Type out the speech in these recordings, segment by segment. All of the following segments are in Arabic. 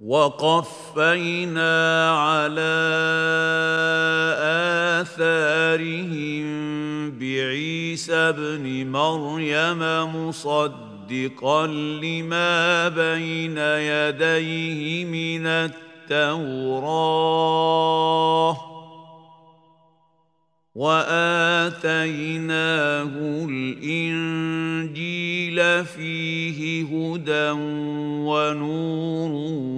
وقفينا على آثارهم بعيسى ابن مريم مصدقا لما بين يديه من التوراه وآتيناه الإنجيل فيه هدى ونور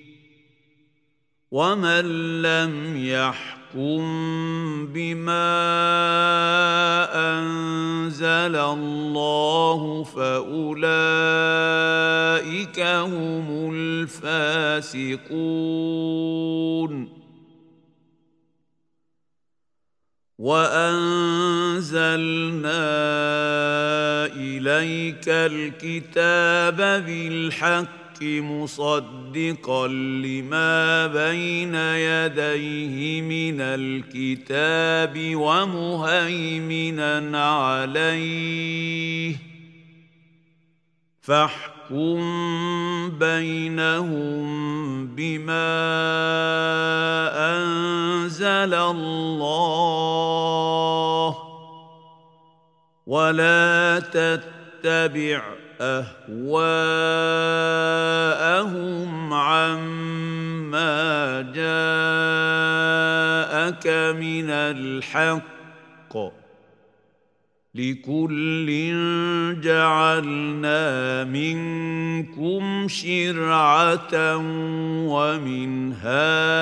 ومن لم يحكم بما انزل الله فاولئك هم الفاسقون وانزلنا اليك الكتاب بالحق مصدقا لما بين يديه من الكتاب ومهيمنا عليه. فاحكم بينهم بما أنزل الله. ولا تتبع أهواءهم عما جاءك من الحق لكل جعلنا منكم شرعة ومنهاجا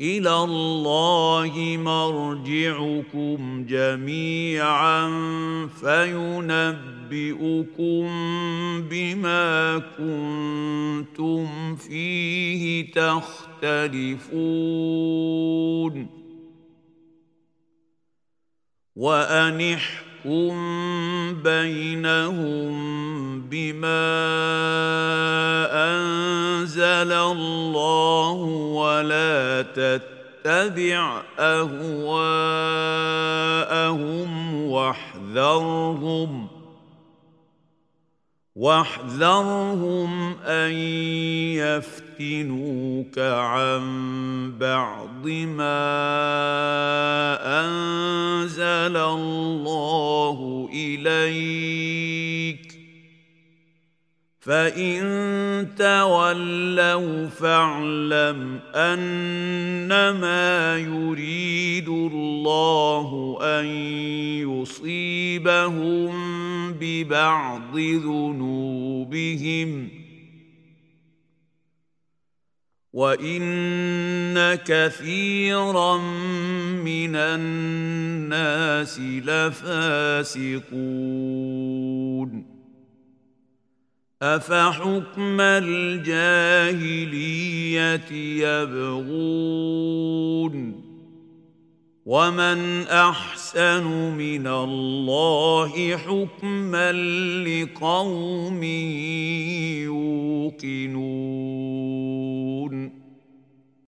إلى الله مرجعكم جميعا فينبئكم بما كنتم فيه تختلفون. وأن احكم بينهم بما انزل الله ولا تتبع اهواءهم واحذرهم واحذرهم ان يفتنوك عن بعض ما انزل الله إليك. فإن تولوا فاعلم أنما يريد الله أن يصيبهم ببعض ذنوبهم. وان كثيرا من الناس لفاسقون افحكم الجاهليه يبغون ومن احسن من الله حكما لقوم يوقنون